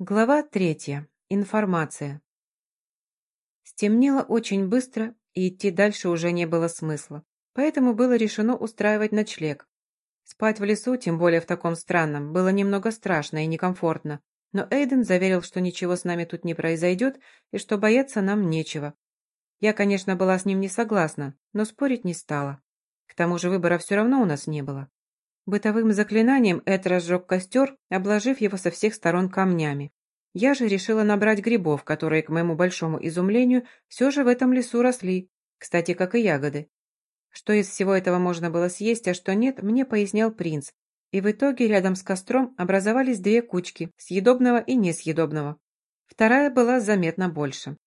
Глава третья. Информация. Стемнело очень быстро, и идти дальше уже не было смысла. Поэтому было решено устраивать ночлег. Спать в лесу, тем более в таком странном, было немного страшно и некомфортно. Но Эйден заверил, что ничего с нами тут не произойдет и что бояться нам нечего. Я, конечно, была с ним не согласна, но спорить не стала. К тому же выбора все равно у нас не было. Бытовым заклинанием Эд разжег костер, обложив его со всех сторон камнями. Я же решила набрать грибов, которые, к моему большому изумлению, все же в этом лесу росли, кстати, как и ягоды. Что из всего этого можно было съесть, а что нет, мне пояснял принц. И в итоге рядом с костром образовались две кучки, съедобного и несъедобного. Вторая была заметно больше.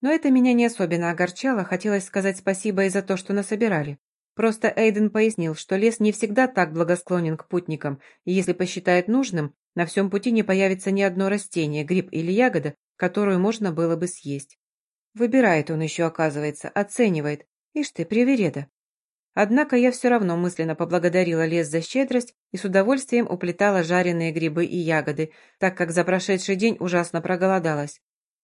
Но это меня не особенно огорчало, хотелось сказать спасибо и за то, что насобирали. Просто Эйден пояснил, что лес не всегда так благосклонен к путникам, и если посчитает нужным, на всем пути не появится ни одно растение, гриб или ягода, которую можно было бы съесть. Выбирает он еще, оказывается, оценивает. Ишь ты, привереда. Однако я все равно мысленно поблагодарила лес за щедрость и с удовольствием уплетала жареные грибы и ягоды, так как за прошедший день ужасно проголодалась.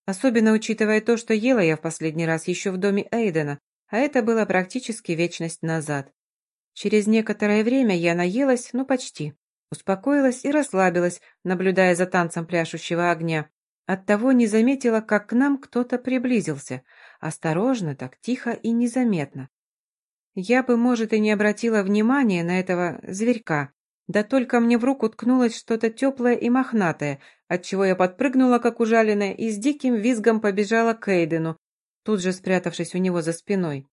Особенно учитывая то, что ела я в последний раз еще в доме Эйдена, а это было практически вечность назад. Через некоторое время я наелась, ну почти. Успокоилась и расслабилась, наблюдая за танцем пляшущего огня. Оттого не заметила, как к нам кто-то приблизился. Осторожно, так тихо и незаметно. Я бы, может, и не обратила внимания на этого зверька, да только мне в руку ткнулось что-то теплое и мохнатое, отчего я подпрыгнула, как ужаленная, и с диким визгом побежала к Эйдену, тут же спрятавшись у него за спиной.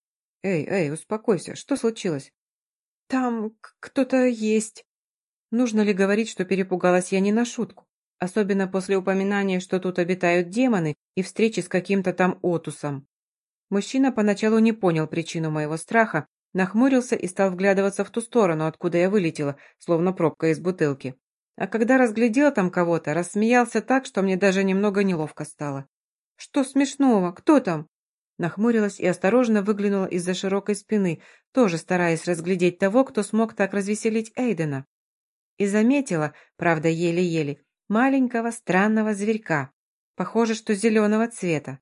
«Эй, эй, успокойся, что случилось?» «Там кто-то есть». Нужно ли говорить, что перепугалась я не на шутку? Особенно после упоминания, что тут обитают демоны и встречи с каким-то там Отусом. Мужчина поначалу не понял причину моего страха, нахмурился и стал вглядываться в ту сторону, откуда я вылетела, словно пробка из бутылки. А когда разглядел там кого-то, рассмеялся так, что мне даже немного неловко стало. «Что смешного? Кто там?» Нахмурилась и осторожно выглянула из-за широкой спины, тоже стараясь разглядеть того, кто смог так развеселить Эйдена. И заметила, правда еле-еле, маленького странного зверька, похоже, что зеленого цвета.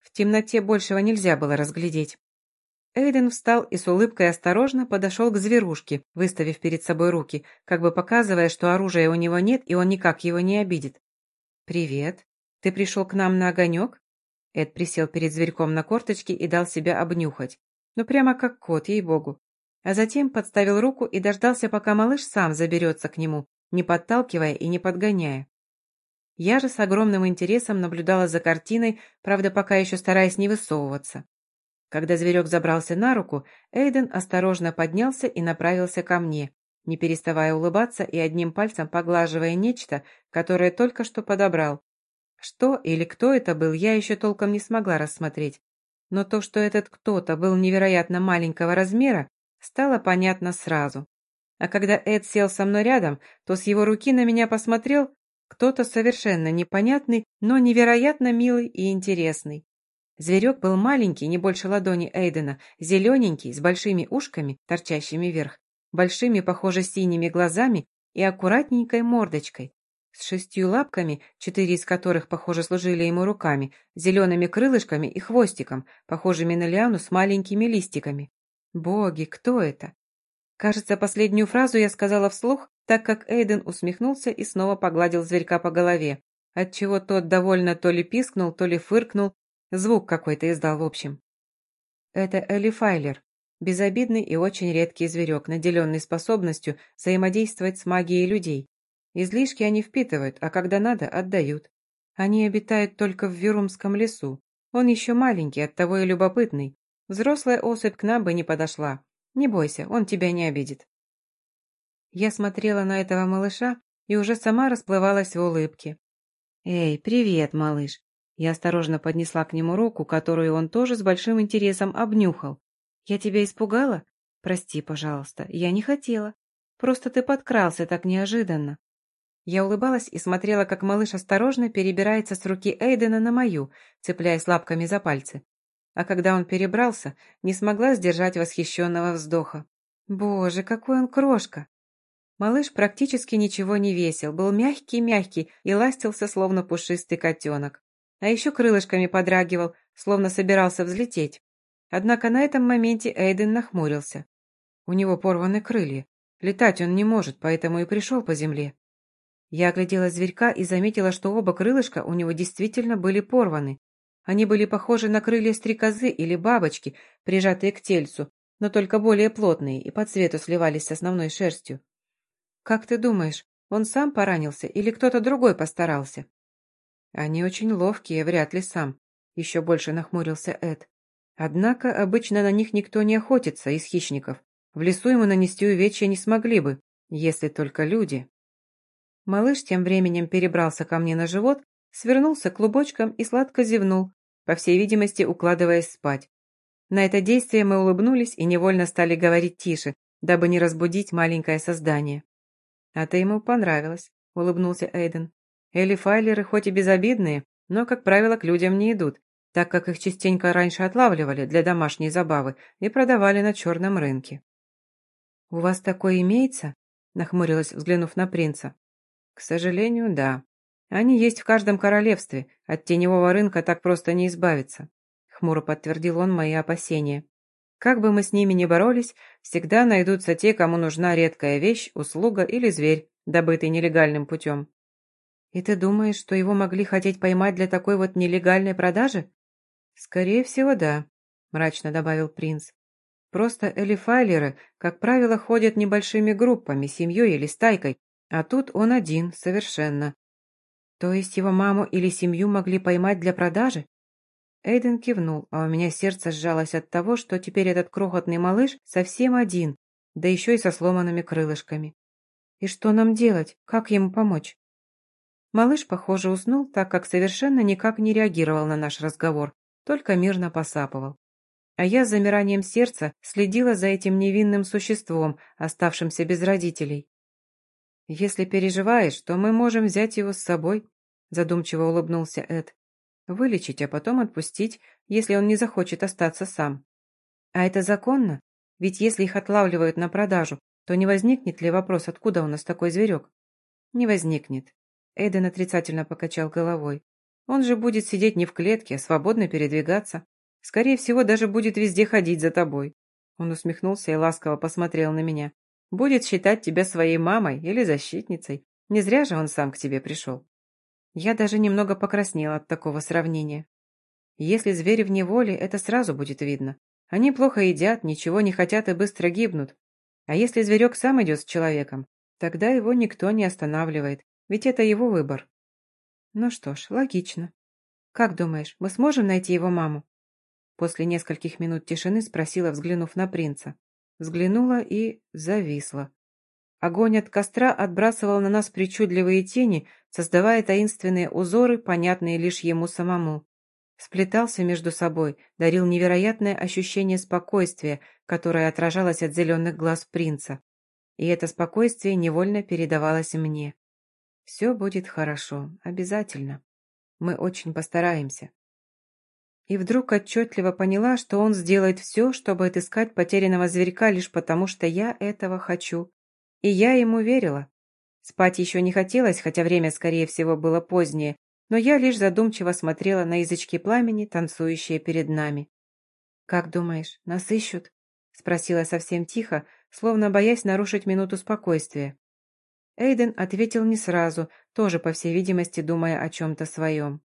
В темноте большего нельзя было разглядеть. Эйден встал и с улыбкой осторожно подошел к зверушке, выставив перед собой руки, как бы показывая, что оружия у него нет и он никак его не обидит. «Привет. Ты пришел к нам на огонек?» Эд присел перед зверьком на корточки и дал себя обнюхать. Ну, прямо как кот, ей-богу. А затем подставил руку и дождался, пока малыш сам заберется к нему, не подталкивая и не подгоняя. Я же с огромным интересом наблюдала за картиной, правда, пока еще стараясь не высовываться. Когда зверек забрался на руку, Эйден осторожно поднялся и направился ко мне, не переставая улыбаться и одним пальцем поглаживая нечто, которое только что подобрал. Что или кто это был, я еще толком не смогла рассмотреть. Но то, что этот кто-то был невероятно маленького размера, стало понятно сразу. А когда Эд сел со мной рядом, то с его руки на меня посмотрел кто-то совершенно непонятный, но невероятно милый и интересный. Зверек был маленький, не больше ладони Эйдена, зелененький, с большими ушками, торчащими вверх, большими, похоже, синими глазами и аккуратненькой мордочкой, с шестью лапками, четыре из которых, похоже, служили ему руками, зелеными крылышками и хвостиком, похожими на лиану с маленькими листиками. Боги, кто это? Кажется, последнюю фразу я сказала вслух, так как Эйден усмехнулся и снова погладил зверька по голове, отчего тот довольно то ли пискнул, то ли фыркнул, звук какой-то издал в общем. Это Элли Файлер, безобидный и очень редкий зверек, наделенный способностью взаимодействовать с магией людей. Излишки они впитывают, а когда надо, отдают. Они обитают только в Вирумском лесу. Он еще маленький, оттого и любопытный. Взрослая особь к нам бы не подошла. Не бойся, он тебя не обидит. Я смотрела на этого малыша и уже сама расплывалась в улыбке. «Эй, привет, малыш!» Я осторожно поднесла к нему руку, которую он тоже с большим интересом обнюхал. «Я тебя испугала? Прости, пожалуйста, я не хотела. Просто ты подкрался так неожиданно. Я улыбалась и смотрела, как малыш осторожно перебирается с руки Эйдена на мою, цепляясь лапками за пальцы. А когда он перебрался, не смогла сдержать восхищенного вздоха. «Боже, какой он крошка!» Малыш практически ничего не весил, был мягкий-мягкий и ластился, словно пушистый котенок. А еще крылышками подрагивал, словно собирался взлететь. Однако на этом моменте Эйден нахмурился. У него порваны крылья. Летать он не может, поэтому и пришел по земле. Я оглядела зверька и заметила, что оба крылышка у него действительно были порваны. Они были похожи на крылья стрекозы или бабочки, прижатые к тельцу, но только более плотные и по цвету сливались с основной шерстью. «Как ты думаешь, он сам поранился или кто-то другой постарался?» «Они очень ловкие, вряд ли сам», — еще больше нахмурился Эд. «Однако обычно на них никто не охотится из хищников. В лесу ему нанести увечья не смогли бы, если только люди». Малыш тем временем перебрался ко мне на живот, свернулся клубочком и сладко зевнул, по всей видимости, укладываясь спать. На это действие мы улыбнулись и невольно стали говорить тише, дабы не разбудить маленькое создание. «А ты ему понравилось», — улыбнулся Эйден. «Элли Файлеры хоть и безобидные, но, как правило, к людям не идут, так как их частенько раньше отлавливали для домашней забавы и продавали на черном рынке». «У вас такое имеется?» — нахмурилась, взглянув на принца. «К сожалению, да. Они есть в каждом королевстве, от теневого рынка так просто не избавиться», — хмуро подтвердил он мои опасения. Как бы мы с ними ни боролись, всегда найдутся те, кому нужна редкая вещь, услуга или зверь, добытый нелегальным путем. И ты думаешь, что его могли хотеть поймать для такой вот нелегальной продажи? Скорее всего, да, мрачно добавил принц. Просто элифайлеры, как правило, ходят небольшими группами, семьей или стайкой, а тут он один, совершенно. То есть его маму или семью могли поймать для продажи? Эйден кивнул, а у меня сердце сжалось от того, что теперь этот крохотный малыш совсем один, да еще и со сломанными крылышками. И что нам делать? Как ему помочь? Малыш, похоже, уснул, так как совершенно никак не реагировал на наш разговор, только мирно посапывал. А я с замиранием сердца следила за этим невинным существом, оставшимся без родителей. «Если переживаешь, то мы можем взять его с собой», задумчиво улыбнулся Эд. Вылечить, а потом отпустить, если он не захочет остаться сам. А это законно? Ведь если их отлавливают на продажу, то не возникнет ли вопрос, откуда у нас такой зверек? Не возникнет. Эйден отрицательно покачал головой. Он же будет сидеть не в клетке, а свободно передвигаться. Скорее всего, даже будет везде ходить за тобой. Он усмехнулся и ласково посмотрел на меня. Будет считать тебя своей мамой или защитницей. Не зря же он сам к тебе пришел. Я даже немного покраснела от такого сравнения. Если звери в неволе, это сразу будет видно. Они плохо едят, ничего не хотят и быстро гибнут. А если зверек сам идет с человеком, тогда его никто не останавливает, ведь это его выбор. Ну что ж, логично. Как думаешь, мы сможем найти его маму? После нескольких минут тишины спросила, взглянув на принца. Взглянула и зависла. Огонь от костра отбрасывал на нас причудливые тени, создавая таинственные узоры, понятные лишь ему самому. Сплетался между собой, дарил невероятное ощущение спокойствия, которое отражалось от зеленых глаз принца. И это спокойствие невольно передавалось мне. Все будет хорошо, обязательно. Мы очень постараемся. И вдруг отчетливо поняла, что он сделает все, чтобы отыскать потерянного зверька лишь потому, что я этого хочу. И я ему верила. Спать еще не хотелось, хотя время, скорее всего, было позднее, но я лишь задумчиво смотрела на язычки пламени, танцующие перед нами. «Как думаешь, нас ищут?» — спросила совсем тихо, словно боясь нарушить минуту спокойствия. Эйден ответил не сразу, тоже, по всей видимости, думая о чем-то своем.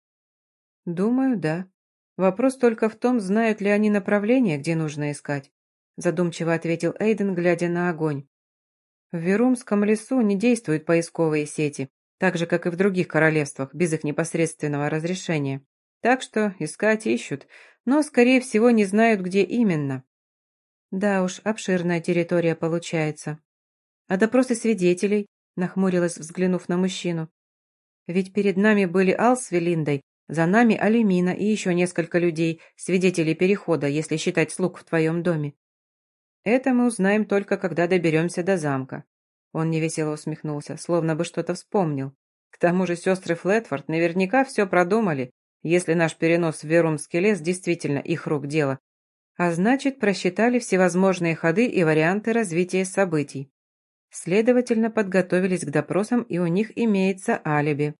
«Думаю, да. Вопрос только в том, знают ли они направление, где нужно искать», задумчиво ответил Эйден, глядя на огонь. В Верумском лесу не действуют поисковые сети, так же, как и в других королевствах, без их непосредственного разрешения. Так что искать ищут, но, скорее всего, не знают, где именно. Да уж, обширная территория получается. А допросы свидетелей, нахмурилась, взглянув на мужчину. Ведь перед нами были Ал с Велиндой, за нами Алимина и еще несколько людей, свидетелей перехода, если считать слуг в твоем доме. Это мы узнаем только, когда доберемся до замка. Он невесело усмехнулся, словно бы что-то вспомнил. К тому же сестры Флетфорд наверняка все продумали, если наш перенос в Верумский лес действительно их рук дело. А значит, просчитали всевозможные ходы и варианты развития событий. следовательно, подготовились к допросам и у них имеется алиби.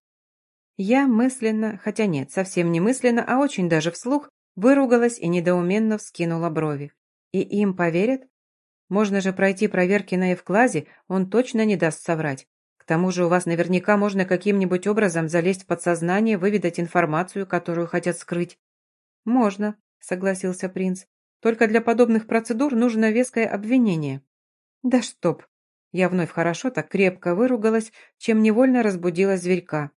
Я мысленно, хотя нет, совсем не мысленно, а очень даже вслух, выругалась и недоуменно вскинула брови. И им поверят? Можно же пройти проверки на Евклазе, он точно не даст соврать. К тому же у вас наверняка можно каким-нибудь образом залезть в подсознание, выведать информацию, которую хотят скрыть. Можно, согласился принц. Только для подобных процедур нужно веское обвинение. Да чтоб. Я вновь хорошо так крепко выругалась, чем невольно разбудила зверька.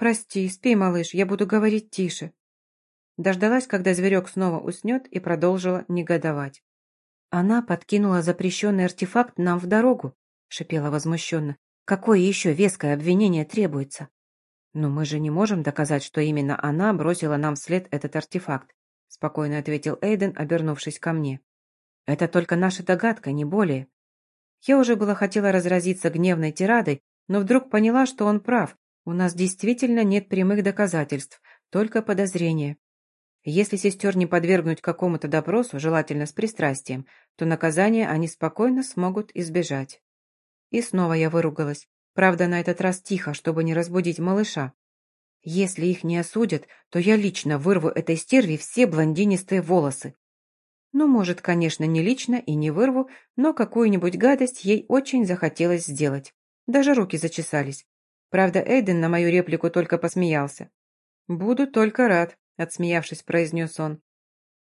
«Прости, спи, малыш, я буду говорить тише». Дождалась, когда зверек снова уснет, и продолжила негодовать. «Она подкинула запрещенный артефакт нам в дорогу», — шипела возмущенно. «Какое еще веское обвинение требуется?» «Но мы же не можем доказать, что именно она бросила нам вслед этот артефакт», — спокойно ответил Эйден, обернувшись ко мне. «Это только наша догадка, не более». Я уже было хотела разразиться гневной тирадой, но вдруг поняла, что он прав, у нас действительно нет прямых доказательств, только подозрения. Если сестер не подвергнуть какому-то допросу, желательно с пристрастием, то наказание они спокойно смогут избежать. И снова я выругалась. Правда, на этот раз тихо, чтобы не разбудить малыша. Если их не осудят, то я лично вырву этой стерви все блондинистые волосы. Ну, может, конечно, не лично и не вырву, но какую-нибудь гадость ей очень захотелось сделать. Даже руки зачесались. Правда, Эйден на мою реплику только посмеялся. «Буду только рад», — отсмеявшись, произнес он.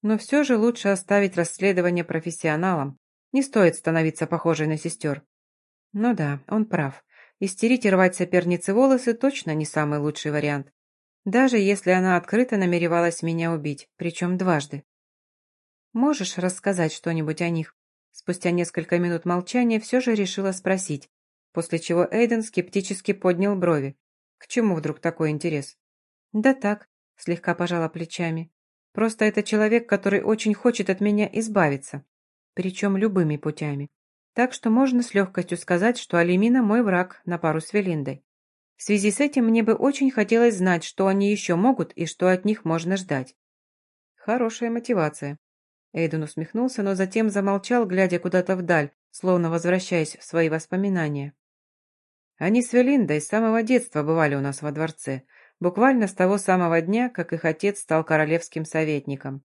«Но все же лучше оставить расследование профессионалам. Не стоит становиться похожей на сестер». Ну да, он прав. Истерить и рвать сопернице волосы точно не самый лучший вариант. Даже если она открыто намеревалась меня убить, причем дважды. «Можешь рассказать что-нибудь о них?» Спустя несколько минут молчания все же решила спросить, после чего Эйден скептически поднял брови. К чему вдруг такой интерес? «Да так», — слегка пожала плечами. «Просто это человек, который очень хочет от меня избавиться, причем любыми путями. Так что можно с легкостью сказать, что Алимина мой враг на пару с Велиндой. В связи с этим мне бы очень хотелось знать, что они еще могут и что от них можно ждать». «Хорошая мотивация». Эйден усмехнулся, но затем замолчал, глядя куда-то вдаль, словно возвращаясь в свои воспоминания. Они с Велиндой с самого детства бывали у нас во дворце, буквально с того самого дня, как их отец стал королевским советником.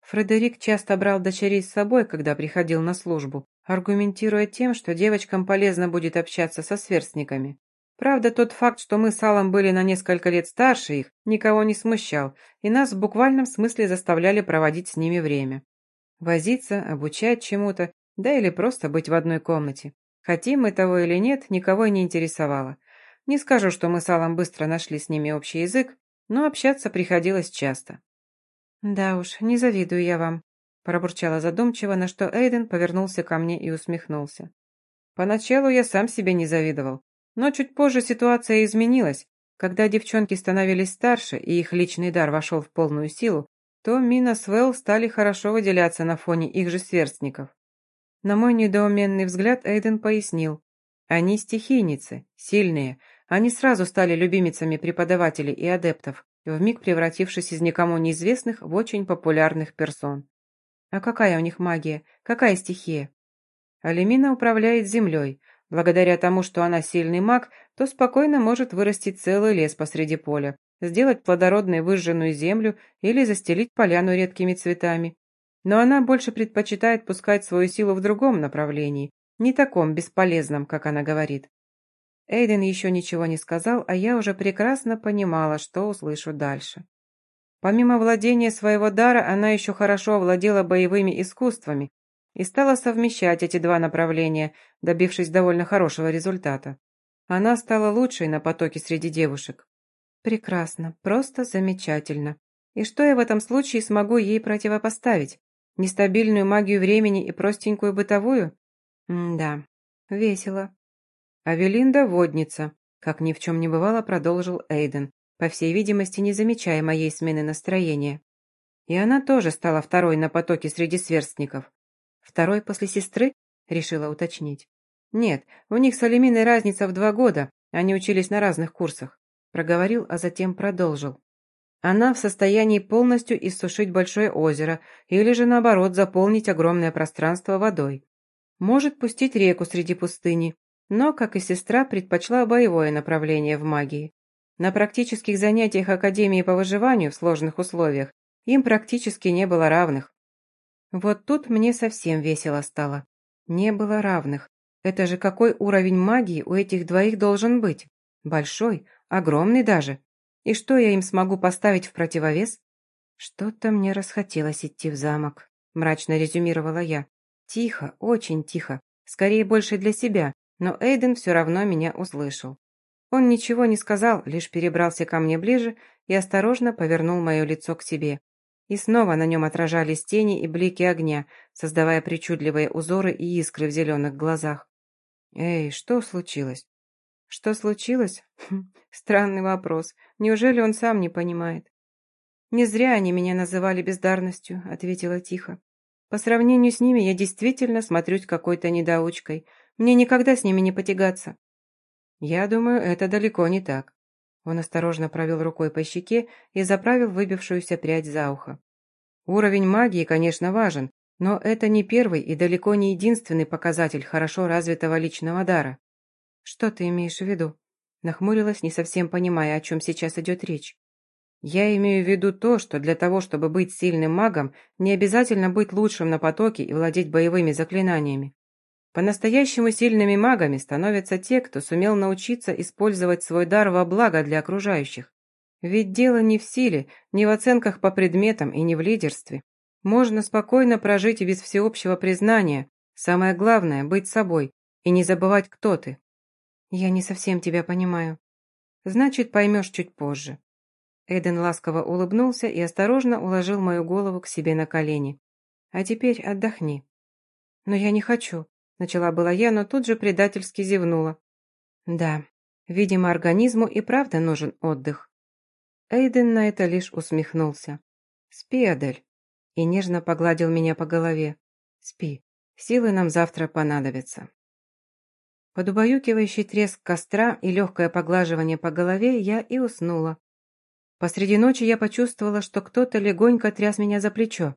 Фредерик часто брал дочерей с собой, когда приходил на службу, аргументируя тем, что девочкам полезно будет общаться со сверстниками. Правда, тот факт, что мы с Аллом были на несколько лет старше их, никого не смущал, и нас в буквальном смысле заставляли проводить с ними время. Возиться, обучать чему-то, да или просто быть в одной комнате. Хотим мы того или нет, никого не интересовало. Не скажу, что мы с Аллом быстро нашли с ними общий язык, но общаться приходилось часто. «Да уж, не завидую я вам», – пробурчала задумчиво, на что Эйден повернулся ко мне и усмехнулся. Поначалу я сам себе не завидовал, но чуть позже ситуация изменилась. Когда девчонки становились старше и их личный дар вошел в полную силу, то Мина с Вэл стали хорошо выделяться на фоне их же сверстников. На мой недоуменный взгляд Эйден пояснил. Они стихийницы, сильные. Они сразу стали любимицами преподавателей и адептов, вмиг превратившись из никому неизвестных в очень популярных персон. А какая у них магия? Какая стихия? Алимина управляет землей. Благодаря тому, что она сильный маг, то спокойно может вырастить целый лес посреди поля, сделать плодородной выжженную землю или застелить поляну редкими цветами. Но она больше предпочитает пускать свою силу в другом направлении, не таком бесполезном, как она говорит. Эйден еще ничего не сказал, а я уже прекрасно понимала, что услышу дальше. Помимо владения своего дара, она еще хорошо овладела боевыми искусствами и стала совмещать эти два направления, добившись довольно хорошего результата. Она стала лучшей на потоке среди девушек. Прекрасно, просто замечательно. И что я в этом случае смогу ей противопоставить? Нестабильную магию времени и простенькую бытовую? М да, весело. Авелинда – водница, как ни в чем не бывало, продолжил Эйден, по всей видимости, не замечая моей смены настроения. И она тоже стала второй на потоке среди сверстников. Второй после сестры? Решила уточнить. Нет, у них с Алиминой разница в два года, они учились на разных курсах. Проговорил, а затем продолжил. Она в состоянии полностью иссушить большое озеро или же наоборот заполнить огромное пространство водой. Может пустить реку среди пустыни, но, как и сестра, предпочла боевое направление в магии. На практических занятиях Академии по выживанию в сложных условиях им практически не было равных. Вот тут мне совсем весело стало. Не было равных. Это же какой уровень магии у этих двоих должен быть? Большой, огромный даже. И что я им смогу поставить в противовес? Что-то мне расхотелось идти в замок, мрачно резюмировала я. Тихо, очень тихо. Скорее больше для себя, но Эйден все равно меня услышал. Он ничего не сказал, лишь перебрался ко мне ближе и осторожно повернул мое лицо к себе. И снова на нем отражались тени и блики огня, создавая причудливые узоры и искры в зеленых глазах. «Эй, что случилось?» «Что случилось?» хм, Странный вопрос. Неужели он сам не понимает? «Не зря они меня называли бездарностью», — ответила тихо. «По сравнению с ними я действительно смотрюсь какой-то недоучкой. Мне никогда с ними не потягаться». «Я думаю, это далеко не так. Он осторожно провел рукой по щеке и заправил выбившуюся прядь за ухо. Уровень магии, конечно, важен, но это не первый и далеко не единственный показатель хорошо развитого личного дара. Что ты имеешь в виду? Нахмурилась, не совсем понимая, о чем сейчас идет речь. Я имею в виду то, что для того, чтобы быть сильным магом, не обязательно быть лучшим на потоке и владеть боевыми заклинаниями. По-настоящему сильными магами становятся те, кто сумел научиться использовать свой дар во благо для окружающих. Ведь дело не в силе, не в оценках по предметам и не в лидерстве. Можно спокойно прожить без всеобщего признания. Самое главное – быть собой и не забывать, кто ты. Я не совсем тебя понимаю. Значит, поймешь чуть позже. Эден ласково улыбнулся и осторожно уложил мою голову к себе на колени. А теперь отдохни. Но я не хочу. Начала была я, но тут же предательски зевнула. Да, видимо, организму и правда нужен отдых. Эйден на это лишь усмехнулся. «Спи, Адель», и нежно погладил меня по голове. «Спи, силы нам завтра понадобятся». Под убаюкивающий треск костра и легкое поглаживание по голове я и уснула. Посреди ночи я почувствовала, что кто-то легонько тряс меня за плечо.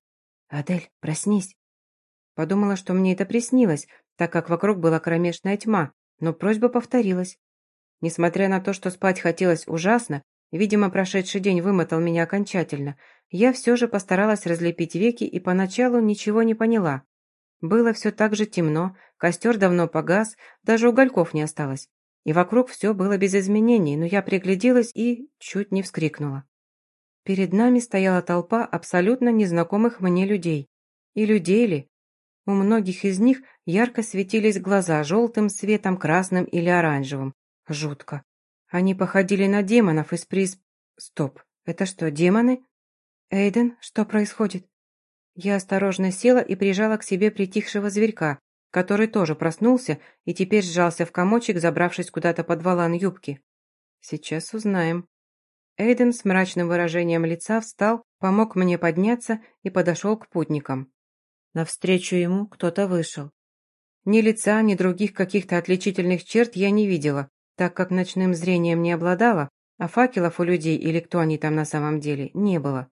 «Адель, проснись!» Подумала, что мне это приснилось, так как вокруг была кромешная тьма, но просьба повторилась. Несмотря на то, что спать хотелось ужасно, видимо, прошедший день вымотал меня окончательно, я все же постаралась разлепить веки и поначалу ничего не поняла. Было все так же темно, костер давно погас, даже угольков не осталось. И вокруг все было без изменений, но я пригляделась и чуть не вскрикнула. Перед нами стояла толпа абсолютно незнакомых мне людей. И людей ли? У многих из них ярко светились глаза желтым светом, красным или оранжевым. Жутко. Они походили на демонов из приз... Стоп, это что, демоны? Эйден, что происходит? Я осторожно села и прижала к себе притихшего зверька, который тоже проснулся и теперь сжался в комочек, забравшись куда-то под валан юбки. Сейчас узнаем. Эйден с мрачным выражением лица встал, помог мне подняться и подошел к путникам. Навстречу ему кто-то вышел. Ни лица, ни других каких-то отличительных черт я не видела, так как ночным зрением не обладала, а факелов у людей или кто они там на самом деле не было.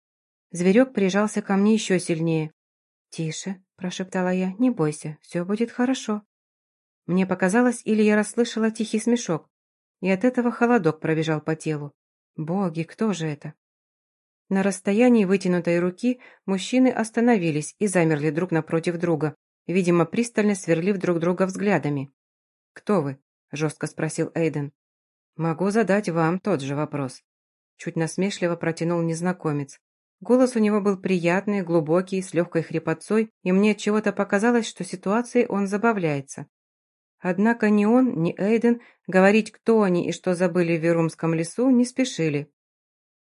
Зверек прижался ко мне еще сильнее. «Тише», – прошептала я, – «не бойся, все будет хорошо». Мне показалось, или я расслышала тихий смешок, и от этого холодок пробежал по телу. Боги, кто же это? На расстоянии вытянутой руки мужчины остановились и замерли друг напротив друга, видимо, пристально сверлив друг друга взглядами. «Кто вы?» – жестко спросил Эйден. «Могу задать вам тот же вопрос». Чуть насмешливо протянул незнакомец. Голос у него был приятный, глубокий, с легкой хрипотцой, и мне чего-то показалось, что ситуацией он забавляется. Однако ни он, ни Эйден говорить, кто они и что забыли в Верумском лесу, не спешили.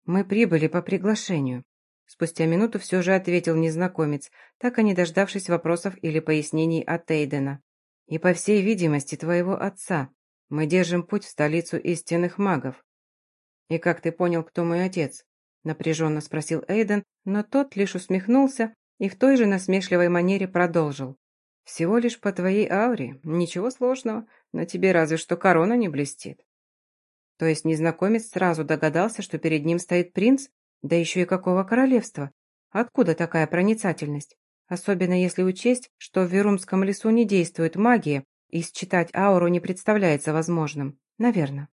«Мы прибыли по приглашению», – спустя минуту все же ответил незнакомец, так и не дождавшись вопросов или пояснений от Эйдена. «И по всей видимости твоего отца. Мы держим путь в столицу истинных магов». «И как ты понял, кто мой отец?» – напряженно спросил Эйден, но тот лишь усмехнулся и в той же насмешливой манере продолжил. «Всего лишь по твоей ауре, ничего сложного, на тебе разве что корона не блестит». То есть незнакомец сразу догадался, что перед ним стоит принц, да еще и какого королевства. Откуда такая проницательность? Особенно если учесть, что в Верумском лесу не действует магия, и считать ауру не представляется возможным. Наверное.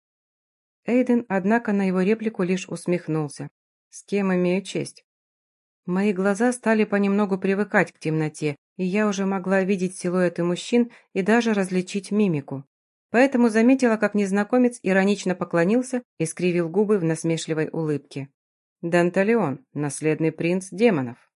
Эйден, однако, на его реплику лишь усмехнулся. «С кем имею честь?» Мои глаза стали понемногу привыкать к темноте, и я уже могла видеть силуэты мужчин и даже различить мимику. Поэтому заметила, как незнакомец иронично поклонился и скривил губы в насмешливой улыбке. «Данталеон, наследный принц демонов».